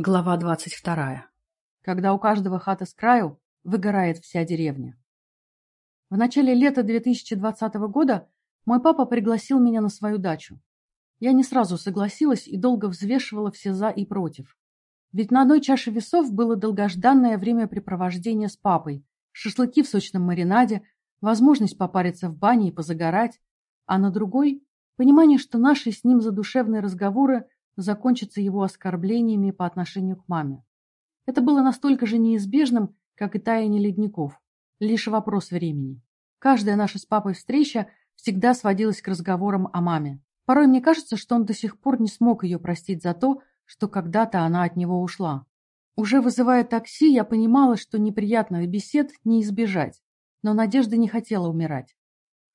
Глава двадцать вторая. Когда у каждого хата с краю, выгорает вся деревня. В начале лета 2020 года мой папа пригласил меня на свою дачу. Я не сразу согласилась и долго взвешивала все «за» и «против». Ведь на одной чаше весов было долгожданное времяпрепровождение с папой, шашлыки в сочном маринаде, возможность попариться в бане и позагорать, а на другой – понимание, что наши с ним задушевные разговоры – закончится его оскорблениями по отношению к маме. Это было настолько же неизбежным, как и таяние ледников. Лишь вопрос времени. Каждая наша с папой встреча всегда сводилась к разговорам о маме. Порой мне кажется, что он до сих пор не смог ее простить за то, что когда-то она от него ушла. Уже вызывая такси, я понимала, что неприятных бесед не избежать, но Надежда не хотела умирать.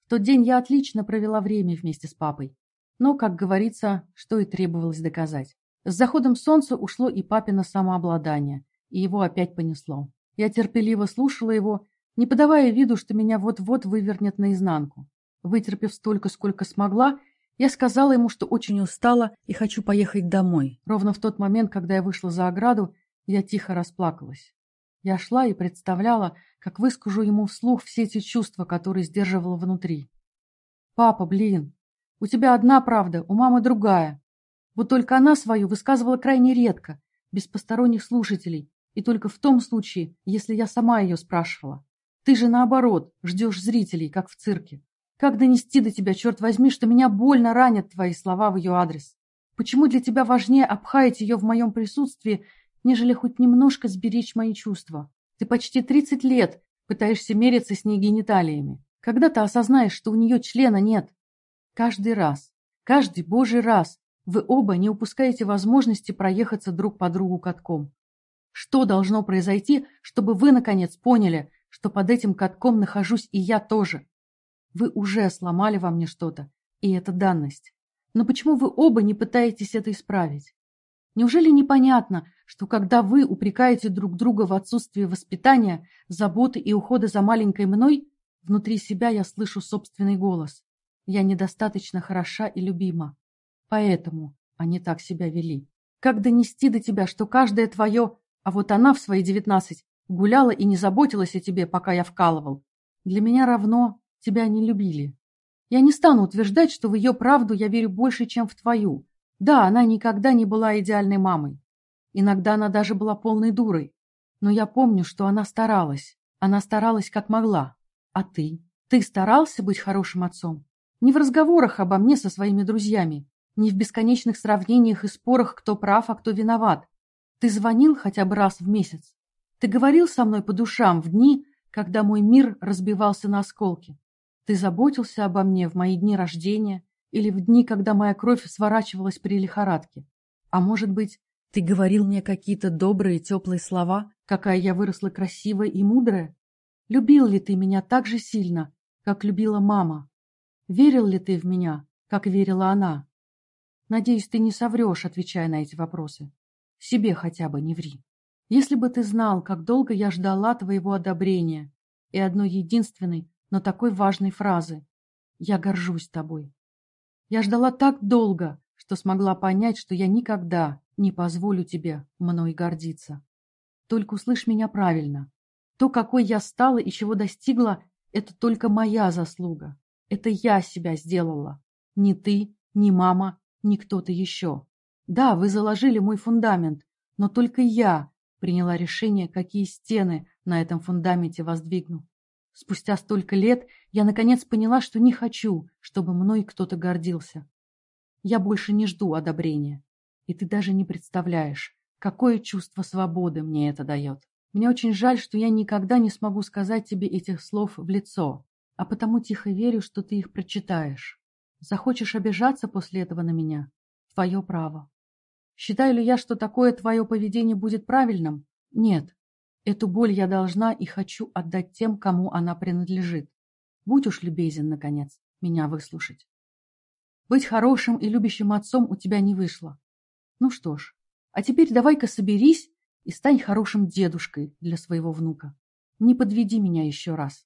В тот день я отлично провела время вместе с папой. Но, как говорится, что и требовалось доказать. С заходом солнца ушло и папино самообладание, и его опять понесло. Я терпеливо слушала его, не подавая виду, что меня вот-вот вывернет наизнанку. Вытерпев столько, сколько смогла, я сказала ему, что очень устала и хочу поехать домой. Ровно в тот момент, когда я вышла за ограду, я тихо расплакалась. Я шла и представляла, как выскажу ему вслух все эти чувства, которые сдерживала внутри. «Папа, блин, у тебя одна правда, у мамы другая. Вот только она свою высказывала крайне редко, без посторонних слушателей, и только в том случае, если я сама ее спрашивала. Ты же, наоборот, ждешь зрителей, как в цирке. Как донести до тебя, черт возьми, что меня больно ранят твои слова в ее адрес? Почему для тебя важнее обхаять ее в моем присутствии, нежели хоть немножко сберечь мои чувства? Ты почти тридцать лет пытаешься мериться с ней гениталиями. Когда ты осознаешь, что у нее члена нет, Каждый раз, каждый божий раз вы оба не упускаете возможности проехаться друг по другу катком. Что должно произойти, чтобы вы, наконец, поняли, что под этим катком нахожусь и я тоже? Вы уже сломали во мне что-то, и это данность. Но почему вы оба не пытаетесь это исправить? Неужели непонятно, что когда вы упрекаете друг друга в отсутствии воспитания, заботы и ухода за маленькой мной, внутри себя я слышу собственный голос. Я недостаточно хороша и любима. Поэтому они так себя вели. Как донести до тебя, что каждое твое, а вот она в свои девятнадцать гуляла и не заботилась о тебе, пока я вкалывал. Для меня равно тебя не любили. Я не стану утверждать, что в ее правду я верю больше, чем в твою. Да, она никогда не была идеальной мамой. Иногда она даже была полной дурой. Но я помню, что она старалась. Она старалась как могла. А ты? Ты старался быть хорошим отцом? Не в разговорах обо мне со своими друзьями, не в бесконечных сравнениях и спорах, кто прав, а кто виноват. Ты звонил хотя бы раз в месяц. Ты говорил со мной по душам в дни, когда мой мир разбивался на осколки. Ты заботился обо мне в мои дни рождения или в дни, когда моя кровь сворачивалась при лихорадке. А может быть, ты говорил мне какие-то добрые, теплые слова, какая я выросла красивая и мудрая? Любил ли ты меня так же сильно, как любила мама? Верил ли ты в меня, как верила она? Надеюсь, ты не соврешь, отвечая на эти вопросы. Себе хотя бы не ври. Если бы ты знал, как долго я ждала твоего одобрения и одной единственной, но такой важной фразы «Я горжусь тобой». Я ждала так долго, что смогла понять, что я никогда не позволю тебе мной гордиться. Только услышь меня правильно. То, какой я стала и чего достигла, это только моя заслуга. Это я себя сделала. Не ты, не мама, не кто-то еще. Да, вы заложили мой фундамент, но только я приняла решение, какие стены на этом фундаменте воздвигну. Спустя столько лет я наконец поняла, что не хочу, чтобы мной кто-то гордился. Я больше не жду одобрения. И ты даже не представляешь, какое чувство свободы мне это дает. Мне очень жаль, что я никогда не смогу сказать тебе этих слов в лицо а потому тихо верю, что ты их прочитаешь. Захочешь обижаться после этого на меня? Твое право. Считаю ли я, что такое твое поведение будет правильным? Нет. Эту боль я должна и хочу отдать тем, кому она принадлежит. Будь уж любезен, наконец, меня выслушать. Быть хорошим и любящим отцом у тебя не вышло. Ну что ж, а теперь давай-ка соберись и стань хорошим дедушкой для своего внука. Не подведи меня еще раз.